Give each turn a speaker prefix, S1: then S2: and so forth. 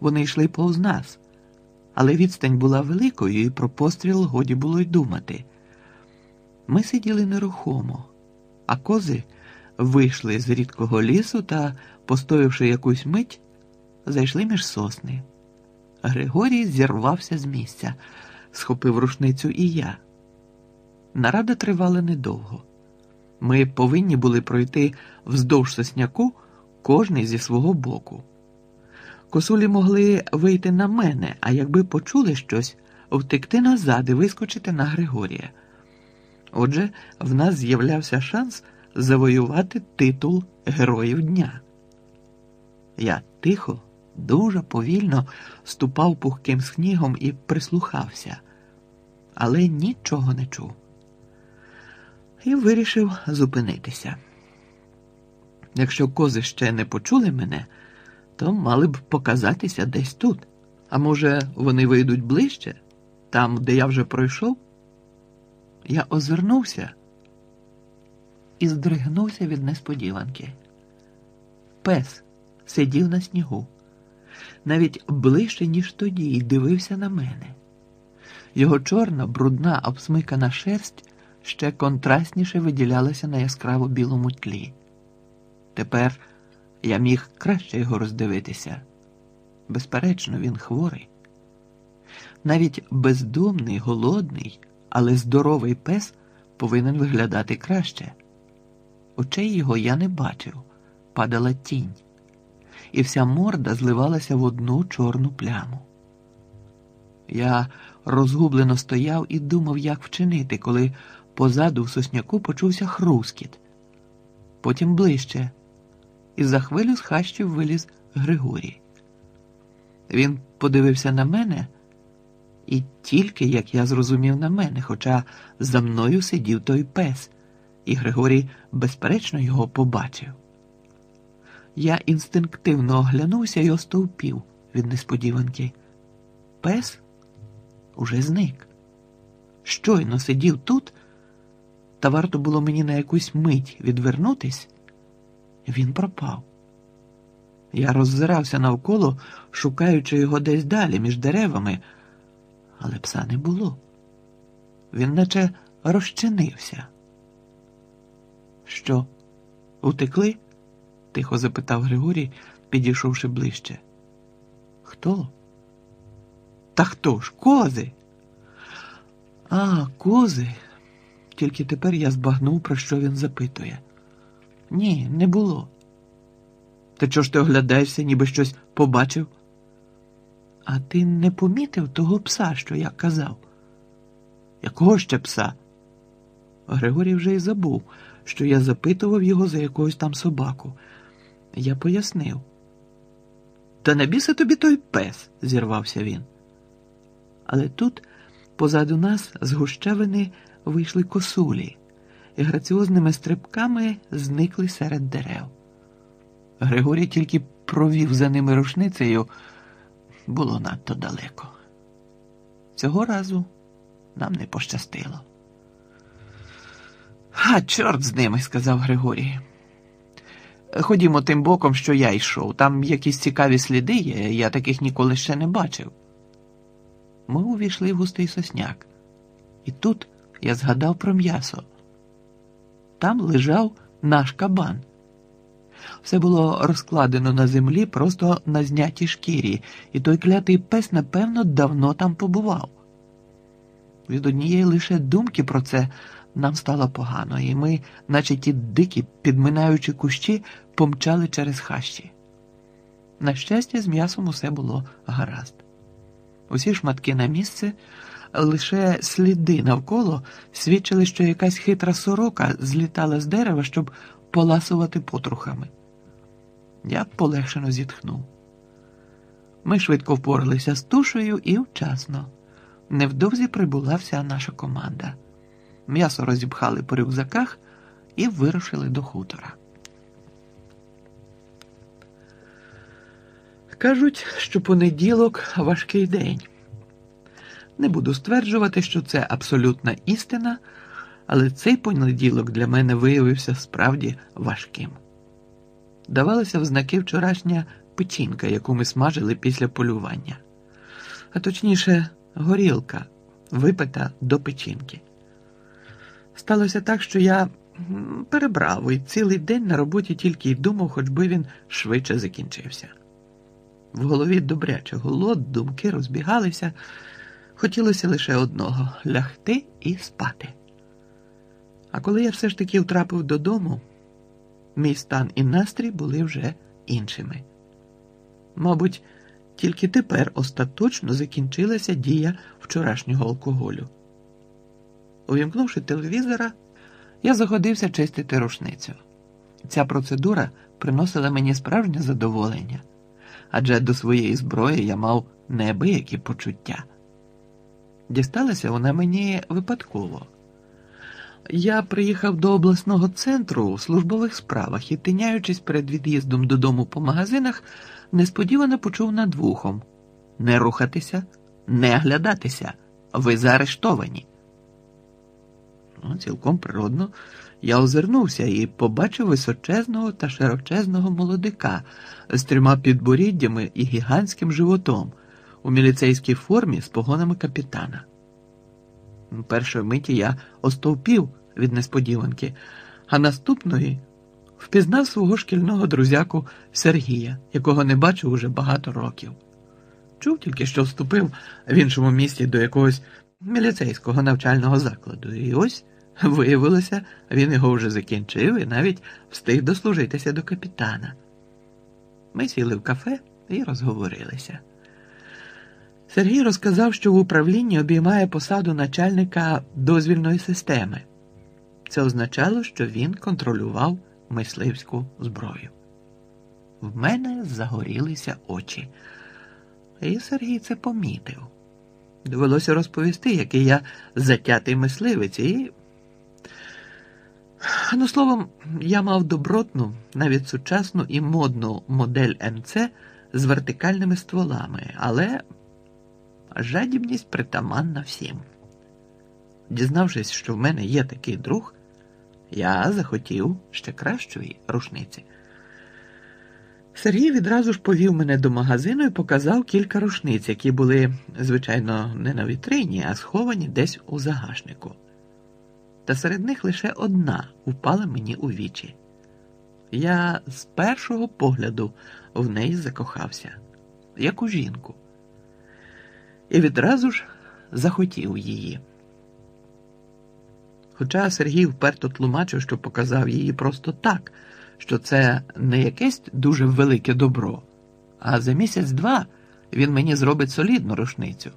S1: вони йшли повз нас, але відстань була великою, і про постріл годі було й думати. Ми сиділи нерухомо, а кози вийшли з рідкого лісу та, постоявши якусь мить, зайшли між сосни. Григорій зірвався з місця, схопив рушницю і я. Нарада тривала недовго. Ми повинні були пройти вздовж сосняку кожний зі свого боку. Косулі могли вийти на мене, а якби почули щось, втекти назад і вискочити на Григорія. Отже, в нас з'являвся шанс завоювати титул Героїв дня. Я тихо, дуже повільно ступав пухким снігом і прислухався, але нічого не чув. І вирішив зупинитися. Якщо кози ще не почули мене, то мали б показатися десь тут. А може, вони вийдуть ближче, там, де я вже пройшов? Я озирнувся і здригнувся від несподіванки. Пес сидів на снігу, навіть ближче, ніж тоді, і дивився на мене. Його чорна, брудна, обсмикана шерсть ще контрастніше виділялася на яскраво білому тлі. Тепер я міг краще його роздивитися. Безперечно, він хворий. Навіть бездомний, голодний, але здоровий пес повинен виглядати краще. Очей його я не бачив, падала тінь, і вся морда зливалася в одну чорну пляму. Я розгублено стояв і думав, як вчинити, коли позаду в сосняку почувся хрускіт, потім ближче, і за хвилю з хащів виліз Григорій. Він подивився на мене, і тільки як я зрозумів на мене, хоча за мною сидів той пес, і Григорій, безперечно, його побачив. Я інстинктивно оглянувся і остовпів від несподіванки. Пес уже зник. Щойно сидів тут, та варто було мені на якусь мить відвернутись, він пропав. Я роззирався навколо, шукаючи його десь далі, між деревами, але пса не було. Він наче розчинився. Що, утекли? тихо запитав Григорій, підійшовши ближче. Хто? Та хто ж? Кози? А, кози. Тільки тепер я збагнув, про що він запитує. Ні, не було. Та чого ж ти оглядаєшся, ніби щось побачив? А ти не помітив того пса, що я казав? Якого ще пса? Григорій вже й забув, що я запитував його за якусь там собаку. Я пояснив. Та не біса тобі той пес, зірвався він. Але тут, позаду нас, з гущавини вийшли косулі і граціозними стрибками зникли серед дерев. Григорій тільки провів за ними рушницею, було надто далеко. Цього разу нам не пощастило. А, чорт з ними, сказав Григорій. Ходімо тим боком, що я йшов. Там якісь цікаві сліди є, я таких ніколи ще не бачив. Ми увійшли в густий сосняк, і тут я згадав про м'ясо. Там лежав наш кабан. Все було розкладено на землі просто на знятій шкірі, і той клятий пес, напевно, давно там побував. Від однієї лише думки про це нам стало погано, і ми, наче ті дикі, підминаючи кущі, помчали через хащі. На щастя, з м'ясом усе було гаразд. Усі шматки на місце, лише сліди навколо свідчили, що якась хитра сорока злітала з дерева, щоб поласувати потрухами. Я полегшено зітхнув. Ми швидко впоралися з тушею і вчасно. Невдовзі прибула вся наша команда. М'ясо розіпхали по рюкзаках і вирушили до хутора. Кажуть, що понеділок важкий день. Не буду стверджувати, що це абсолютна істина, але цей понеділок для мене виявився справді важким. Давалася в знаки вчорашня печінка, яку ми смажили після полювання, а точніше, горілка, випита до печінки. Сталося так, що я перебрав і цілий день на роботі тільки й думав, хоч би він швидше закінчився. В голові добряче голод, думки розбігалися. Хотілося лише одного лягти і спати. А коли я все ж таки втрапив додому, мій стан і настрій були вже іншими. Мабуть, тільки тепер остаточно закінчилася дія вчорашнього алкоголю. Увімкнувши телевізора, я заходився чистити рушницю. Ця процедура приносила мені справжнє задоволення, адже до своєї зброї я мав неабиякі почуття. Дісталася вона мені випадково. Я приїхав до обласного центру у службових справах і, тиняючись перед від'їздом додому по магазинах, несподівано почув над вухом не рухатися, не оглядатися, ви заарештовані. Ну, Цілком природно я озирнувся і побачив височезного та широчезного молодика з трьома підборіддями і гігантським животом у міліцейській формі з погонами капітана. Першої миті я остовпів від несподіванки, а наступної впізнав свого шкільного друзяку Сергія, якого не бачив уже багато років. Чув тільки, що вступив в іншому місті до якогось міліцейського навчального закладу, і ось виявилося, він його вже закінчив і навіть встиг дослужитися до капітана. Ми сіли в кафе і розговорилися. Сергій розказав, що в управлінні обіймає посаду начальника дозвільної системи. Це означало, що він контролював мисливську зброю. В мене загорілися очі, і Сергій це помітив. Довелося розповісти, який я затятий мисливець, і. Ну, словом, я мав добротну, навіть сучасну і модну модель МЦ з вертикальними стволами, але жадібність притаманна всім. Дізнавшись, що в мене є такий друг, я захотів ще кращої рушниці. Сергій відразу ж повів мене до магазину і показав кілька рушниць, які були, звичайно, не на вітрині, а сховані десь у загашнику. Та серед них лише одна упала мені у вічі. Я з першого погляду в неї закохався, як у жінку і відразу ж захотів її. Хоча Сергій вперто тлумачив, що показав її просто так, що це не якесь дуже велике добро, а за місяць-два він мені зробить солідну рушницю.